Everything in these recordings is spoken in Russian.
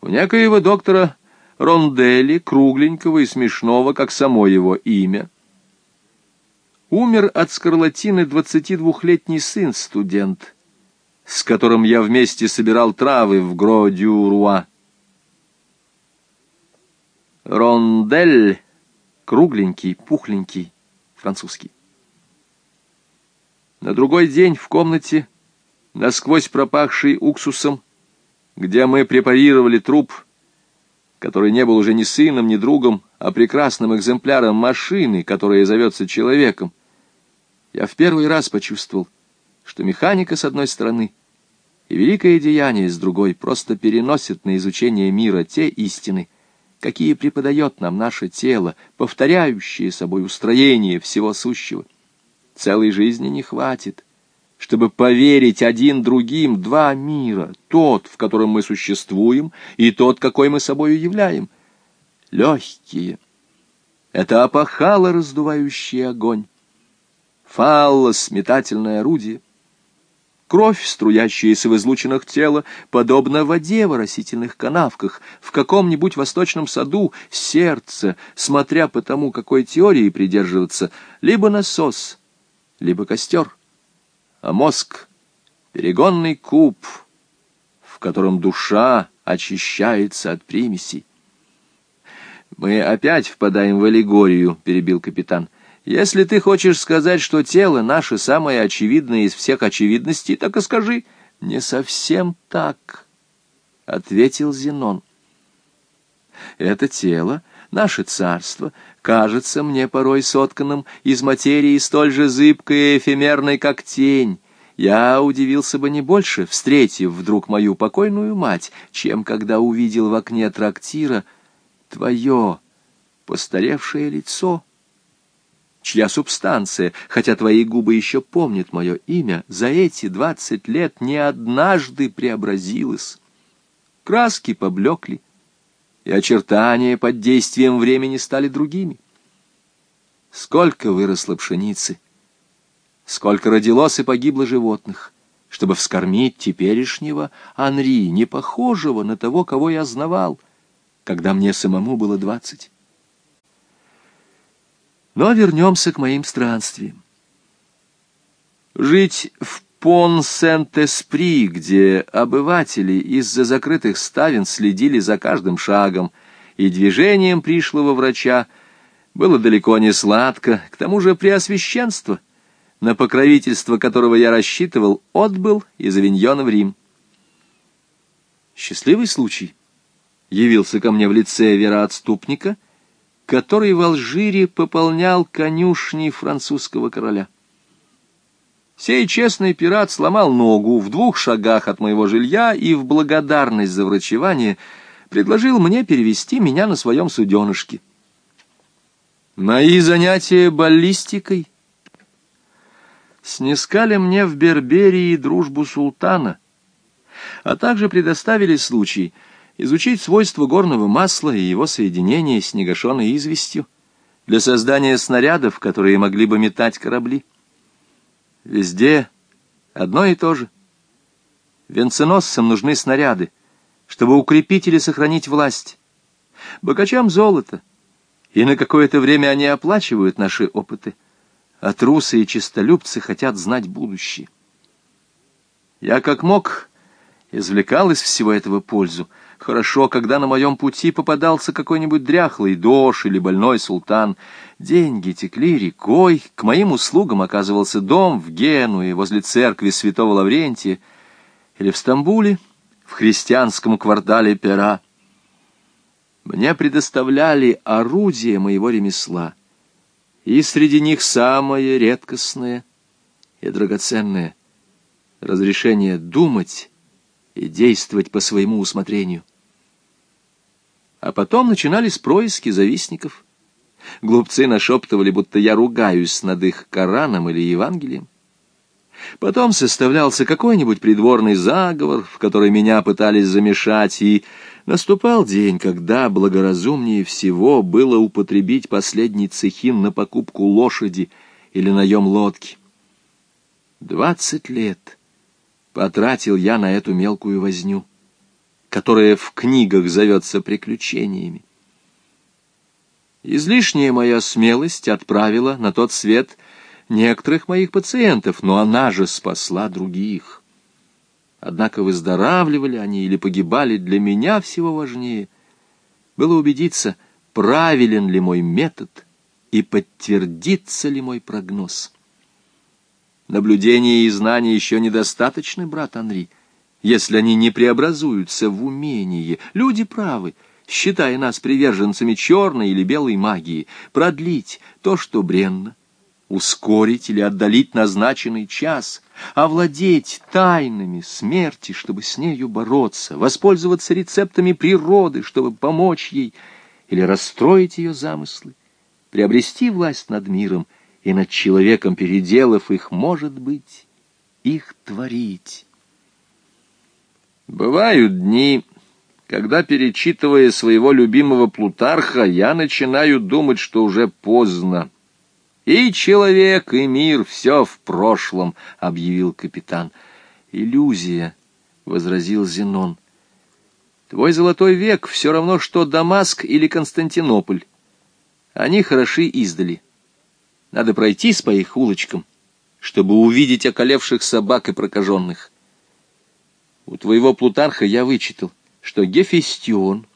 У некоего доктора Рондели, кругленького и смешного, как само его имя, умер от скарлатины двадцатидвухлетний сын-студент, с которым я вместе собирал травы в Гро-дю-Руа. Рондель, кругленький, пухленький, французский. На другой день в комнате, насквозь пропахший уксусом, где мы препарировали труп, который не был уже ни сыном, ни другом, а прекрасным экземпляром машины, которая зовется человеком, я в первый раз почувствовал, что механика с одной стороны и великое деяние с другой просто переносит на изучение мира те истины, какие преподает нам наше тело, повторяющие собой устроение всего сущего. Целой жизни не хватит, чтобы поверить один другим два мира, тот, в котором мы существуем, и тот, какой мы собою являем. Легкие — это опахало, раздувающий огонь, фаллос — метательное орудие, Кровь, струящаяся в излучинах тела, подобно воде в растительных канавках, в каком-нибудь восточном саду, сердце, смотря по тому, какой теории придерживаться, либо насос, либо костер а мозг — перегонный куб, в котором душа очищается от примесей. «Мы опять впадаем в аллегорию», — перебил капитан. «Если ты хочешь сказать, что тело наше самое очевидное из всех очевидностей, так и скажи». «Не совсем так», — ответил Зенон. «Это тело, наше царство, кажется мне порой сотканным из материи столь же зыбкой и эфемерной, как тень. Я удивился бы не больше, встретив вдруг мою покойную мать, чем когда увидел в окне трактира твое постаревшее лицо, чья субстанция, хотя твои губы еще помнят мое имя, за эти двадцать лет не однажды преобразилась. Краски поблекли, и очертания под действием времени стали другими. Сколько выросло пшеницы, сколько родилось и погибло животных, чтобы вскормить теперешнего Анри, не похожего на того, кого я знавал, когда мне самому было двадцать. Но вернемся к моим странствиям. Жить в Пон-Сент-Эспри, где обыватели из-за закрытых ставен следили за каждым шагом и движением пришлого врача, было далеко не сладко, к тому же преосвященство, на покровительство которого я рассчитывал, отбыл из Авиньона в Рим. Счастливый случай явился ко мне в лице вероотступника, который в Алжире пополнял конюшни французского короля. Сей честный пират сломал ногу в двух шагах от моего жилья и в благодарность за врачевание предложил мне перевести меня на своем суденышке. Мои занятия баллистикой снискали мне в Берберии дружбу султана, а также предоставили случай изучить свойства горного масла и его соединение с негашенной известью для создания снарядов, которые могли бы метать корабли. Везде одно и то же. Венценосцам нужны снаряды, чтобы укрепить или сохранить власть. Богачам золото, и на какое-то время они оплачивают наши опыты, а трусы и честолюбцы хотят знать будущее. Я как мог извлекал из всего этого пользу, Хорошо, когда на моем пути попадался какой-нибудь дряхлый дож или больной султан. Деньги текли рекой, к моим услугам оказывался дом в Генуе возле церкви святого Лаврентия или в Стамбуле, в христианском квартале Пера. Мне предоставляли орудие моего ремесла, и среди них самое редкостное и драгоценное — разрешение думать и действовать по своему усмотрению. А потом начинались происки завистников. Глупцы нашептывали, будто я ругаюсь над их Кораном или Евангелием. Потом составлялся какой-нибудь придворный заговор, в который меня пытались замешать, и наступал день, когда благоразумнее всего было употребить последний цехин на покупку лошади или наем лодки. Двадцать лет потратил я на эту мелкую возню. Которое в книгах зовется приключениями. Излишняя моя смелость отправила на тот свет некоторых моих пациентов, но она же спасла других. Однако выздоравливали они или погибали для меня всего важнее. Было убедиться, правилен ли мой метод и подтвердится ли мой прогноз. Наблюдения и знания еще недостаточны, брат Анри, если они не преобразуются в умение. Люди правы, считая нас приверженцами черной или белой магии, продлить то, что бренно, ускорить или отдалить назначенный час, овладеть тайнами смерти, чтобы с нею бороться, воспользоваться рецептами природы, чтобы помочь ей, или расстроить ее замыслы, приобрести власть над миром и над человеком, переделав их, может быть, их творить. Бывают дни, когда, перечитывая своего любимого Плутарха, я начинаю думать, что уже поздно, и человек, и мир — все в прошлом, — объявил капитан. Иллюзия, — возразил Зенон. Твой золотой век все равно, что Дамаск или Константинополь. Они хороши издали. Надо пройтись по их улочкам, чтобы увидеть околевших собак и прокаженных. У твоего Плутарха я вычитал, что Гефестион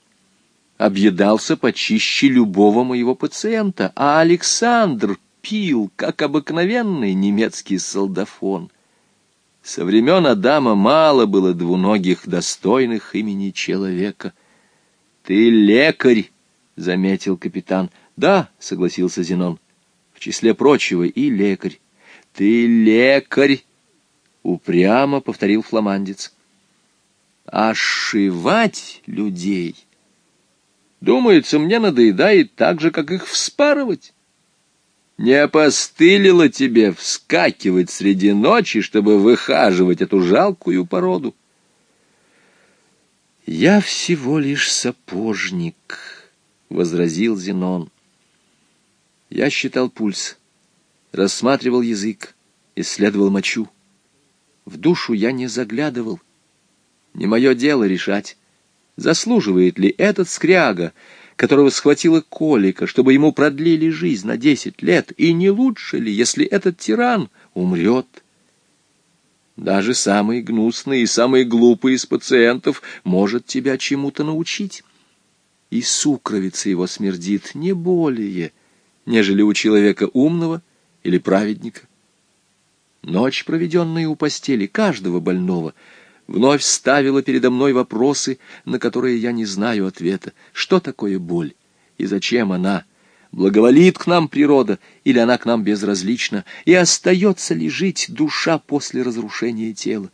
объедался почище любого моего пациента, а Александр пил, как обыкновенный немецкий солдафон. Со времен Адама мало было двуногих, достойных имени человека. — Ты лекарь, — заметил капитан. — Да, — согласился Зенон, — в числе прочего и лекарь. — Ты лекарь, — упрямо повторил фламандец. — Ошивать людей, думается, мне надоедает так же, как их вспарывать. Не опостылило тебе вскакивать среди ночи, чтобы выхаживать эту жалкую породу? «Я всего лишь сапожник», — возразил Зенон. Я считал пульс, рассматривал язык, исследовал мочу. В душу я не заглядывал. Не мое дело решать, заслуживает ли этот скряга которого схватила колика, чтобы ему продлили жизнь на десять лет, и не лучше ли, если этот тиран умрет? Даже самый гнусный и самый глупый из пациентов может тебя чему-то научить. И сукровица его смердит не более, нежели у человека умного или праведника. Ночь, проведенная у постели каждого больного — вновь ставила передо мной вопросы, на которые я не знаю ответа. Что такое боль и зачем она? Благоволит к нам природа или она к нам безразлична? И остается ли жить душа после разрушения тела?